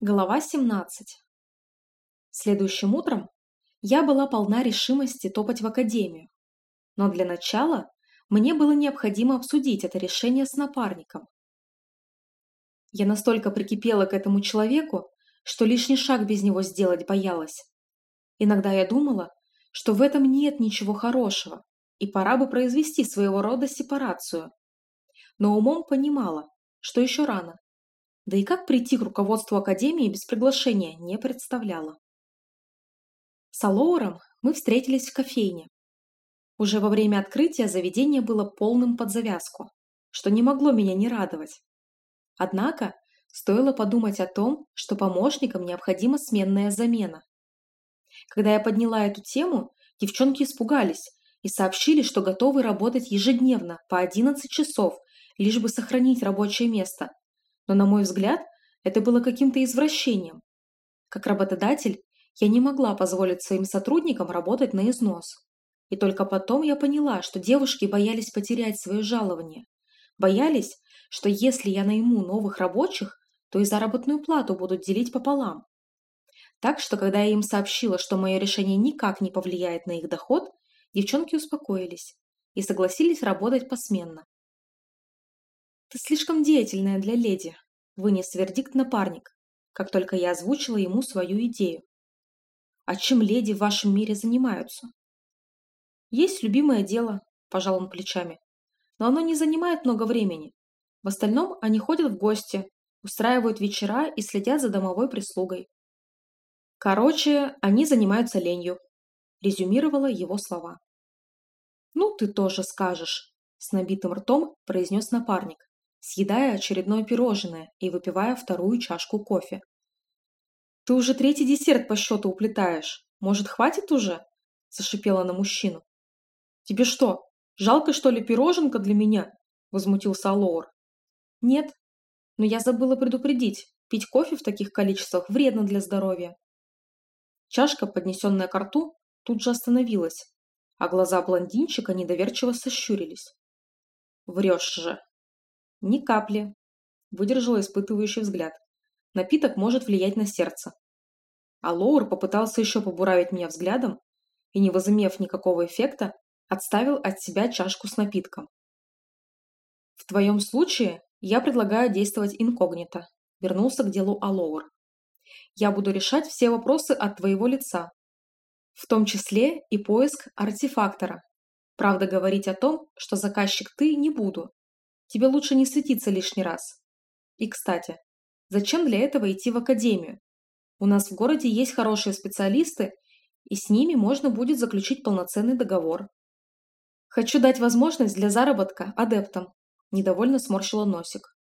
Глава 17. Следующим утром я была полна решимости топать в академию. Но для начала мне было необходимо обсудить это решение с напарником. Я настолько прикипела к этому человеку, что лишний шаг без него сделать боялась. Иногда я думала, что в этом нет ничего хорошего, и пора бы произвести своего рода сепарацию. Но умом понимала, что еще рано да и как прийти к руководству Академии без приглашения, не представляла. С Алоуром мы встретились в кофейне. Уже во время открытия заведение было полным под завязку, что не могло меня не радовать. Однако, стоило подумать о том, что помощникам необходима сменная замена. Когда я подняла эту тему, девчонки испугались и сообщили, что готовы работать ежедневно по 11 часов, лишь бы сохранить рабочее место, но, на мой взгляд, это было каким-то извращением. Как работодатель, я не могла позволить своим сотрудникам работать на износ. И только потом я поняла, что девушки боялись потерять свое жалование. Боялись, что если я найму новых рабочих, то и заработную плату будут делить пополам. Так что, когда я им сообщила, что мое решение никак не повлияет на их доход, девчонки успокоились и согласились работать посменно. «Ты слишком деятельная для леди», – вынес вердикт напарник, как только я озвучила ему свою идею. «А чем леди в вашем мире занимаются?» «Есть любимое дело», – пожал он плечами, – «но оно не занимает много времени. В остальном они ходят в гости, устраивают вечера и следят за домовой прислугой». «Короче, они занимаются ленью», – резюмировала его слова. «Ну, ты тоже скажешь», – с набитым ртом произнес напарник съедая очередное пирожное и выпивая вторую чашку кофе. «Ты уже третий десерт по счету уплетаешь. Может, хватит уже?» – зашипела на мужчину. «Тебе что, жалко, что ли, пироженка для меня?» – возмутился Алоур. «Нет, но я забыла предупредить, пить кофе в таких количествах вредно для здоровья». Чашка, поднесенная к рту, тут же остановилась, а глаза блондинчика недоверчиво сощурились. «Врешь же!» Ни капли. Выдержала испытывающий взгляд. Напиток может влиять на сердце. А Лоур попытался еще побуравить меня взглядом и, не возымев никакого эффекта, отставил от себя чашку с напитком. «В твоем случае я предлагаю действовать инкогнито», вернулся к делу Алоур. «Я буду решать все вопросы от твоего лица, в том числе и поиск артефактора. Правда, говорить о том, что заказчик ты, не буду, Тебе лучше не светиться лишний раз. И, кстати, зачем для этого идти в академию? У нас в городе есть хорошие специалисты, и с ними можно будет заключить полноценный договор. Хочу дать возможность для заработка адептам. Недовольно сморщила носик.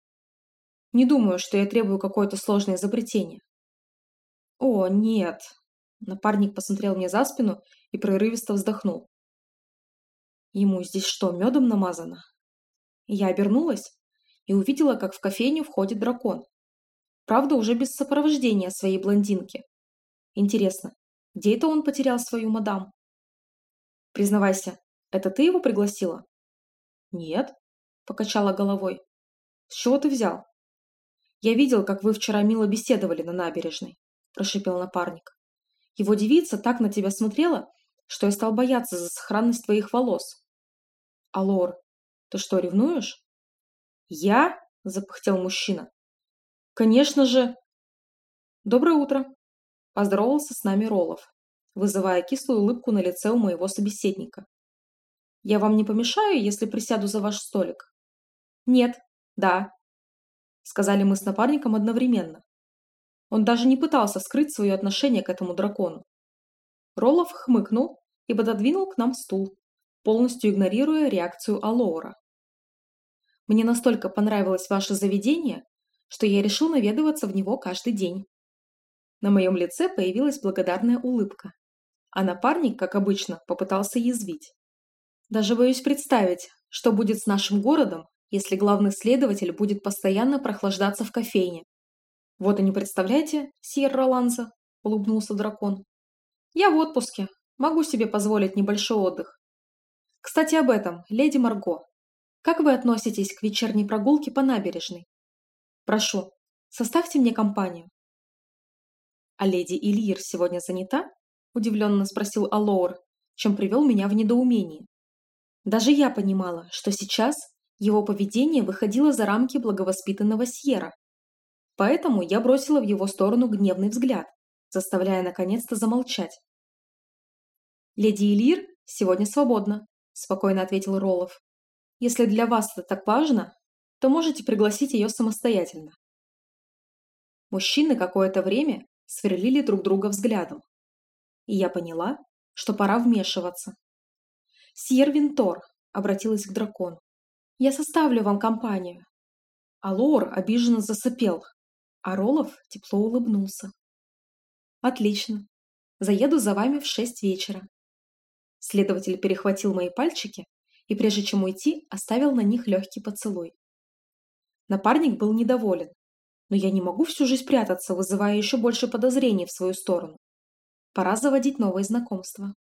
Не думаю, что я требую какое-то сложное изобретение. О, нет. Напарник посмотрел мне за спину и прерывисто вздохнул. Ему здесь что, медом намазано? Я обернулась и увидела, как в кофейню входит дракон. Правда, уже без сопровождения своей блондинки. Интересно, где это он потерял свою мадам? Признавайся, это ты его пригласила? Нет, покачала головой. С чего ты взял? Я видел, как вы вчера мило беседовали на набережной, прошипел напарник. Его девица так на тебя смотрела, что я стал бояться за сохранность твоих волос. Алор, ты что, ревнуешь? Я? Запыхтел мужчина. Конечно же. Доброе утро. Поздоровался с нами Ролов, вызывая кислую улыбку на лице у моего собеседника. Я вам не помешаю, если присяду за ваш столик? Нет. Да. Сказали мы с напарником одновременно. Он даже не пытался скрыть свое отношение к этому дракону. Ролов хмыкнул и пододвинул к нам стул, полностью игнорируя реакцию Алоура. «Мне настолько понравилось ваше заведение, что я решил наведываться в него каждый день». На моем лице появилась благодарная улыбка, а напарник, как обычно, попытался язвить. «Даже боюсь представить, что будет с нашим городом, если главный следователь будет постоянно прохлаждаться в кофейне. Вот и не представляете, Сьерра Ланза, улыбнулся дракон. Я в отпуске, могу себе позволить небольшой отдых. Кстати, об этом, леди Марго. Как вы относитесь к вечерней прогулке по набережной? Прошу, составьте мне компанию. «А леди Ильир сегодня занята?» – удивленно спросил Алоур, чем привел меня в недоумение. Даже я понимала, что сейчас его поведение выходило за рамки благовоспитанного Сьера. Поэтому я бросила в его сторону гневный взгляд, заставляя наконец-то замолчать. «Леди Илир сегодня свободна», – спокойно ответил Роллов. «Если для вас это так важно, то можете пригласить ее самостоятельно». Мужчины какое-то время сверлили друг друга взглядом. И я поняла, что пора вмешиваться. «Сьер Винтор», — обратилась к дракону, — «я составлю вам компанию». А Лор обиженно засыпел, а Ролов тепло улыбнулся. «Отлично. Заеду за вами в шесть вечера». Следователь перехватил мои пальчики и, прежде чем уйти, оставил на них легкий поцелуй. Напарник был недоволен, но я не могу всю жизнь прятаться, вызывая еще больше подозрений в свою сторону. Пора заводить новые знакомства.